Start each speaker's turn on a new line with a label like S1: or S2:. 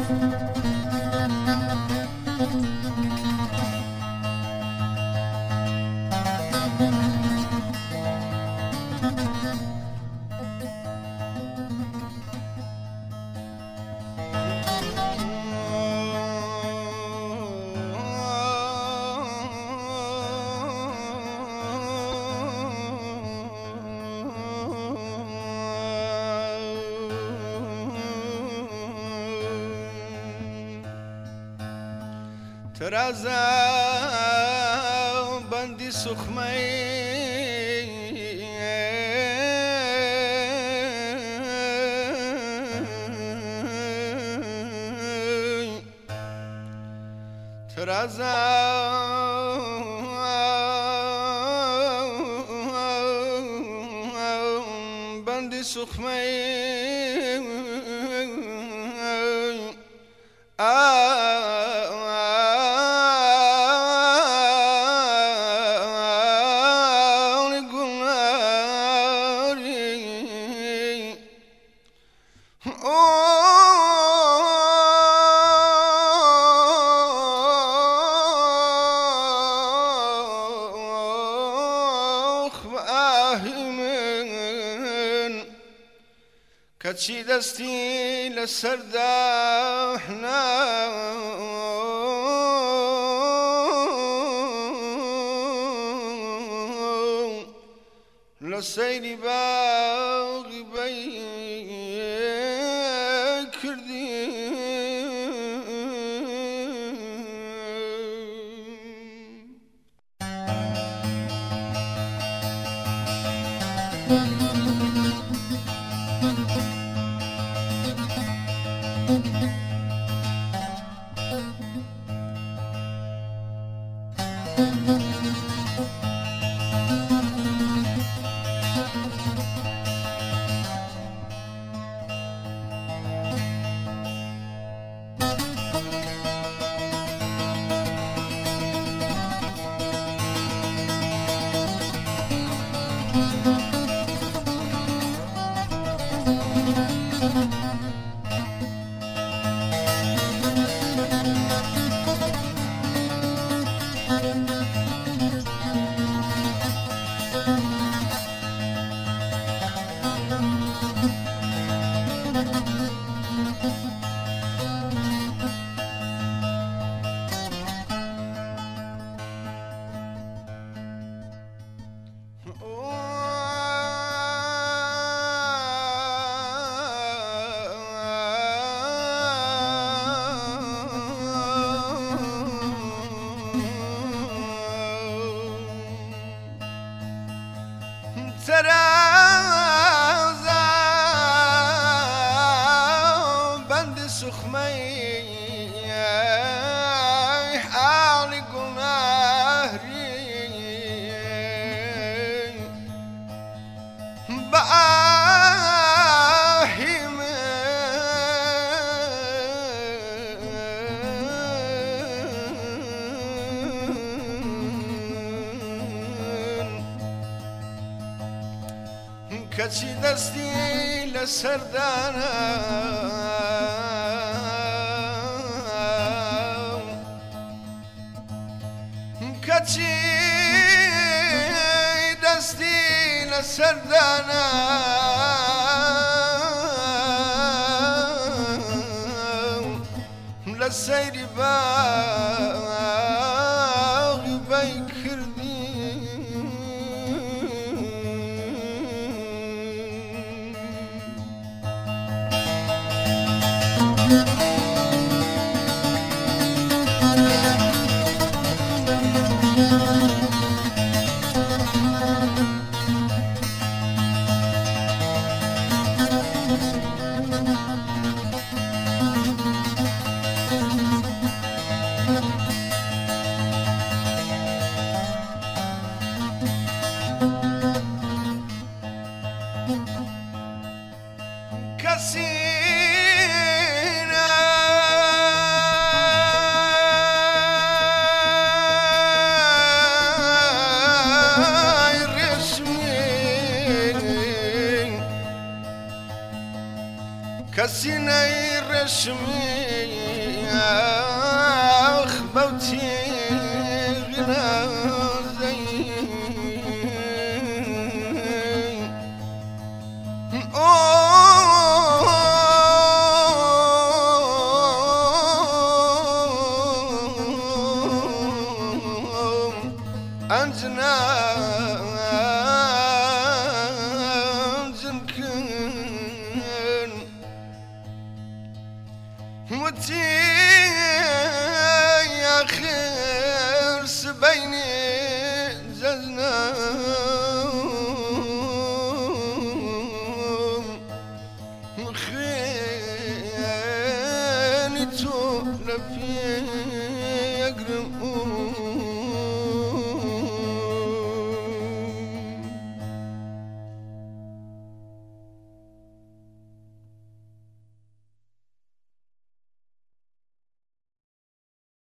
S1: Thank you. ترازا بندي سخمي ترازا بندي سخمي کچی دستی لسر داحنا لسیری باغی بی Thank you. será کەچی دستي لە سەردانە کەچی دەستی لە سەردانە başkasına resmin Kasine resmin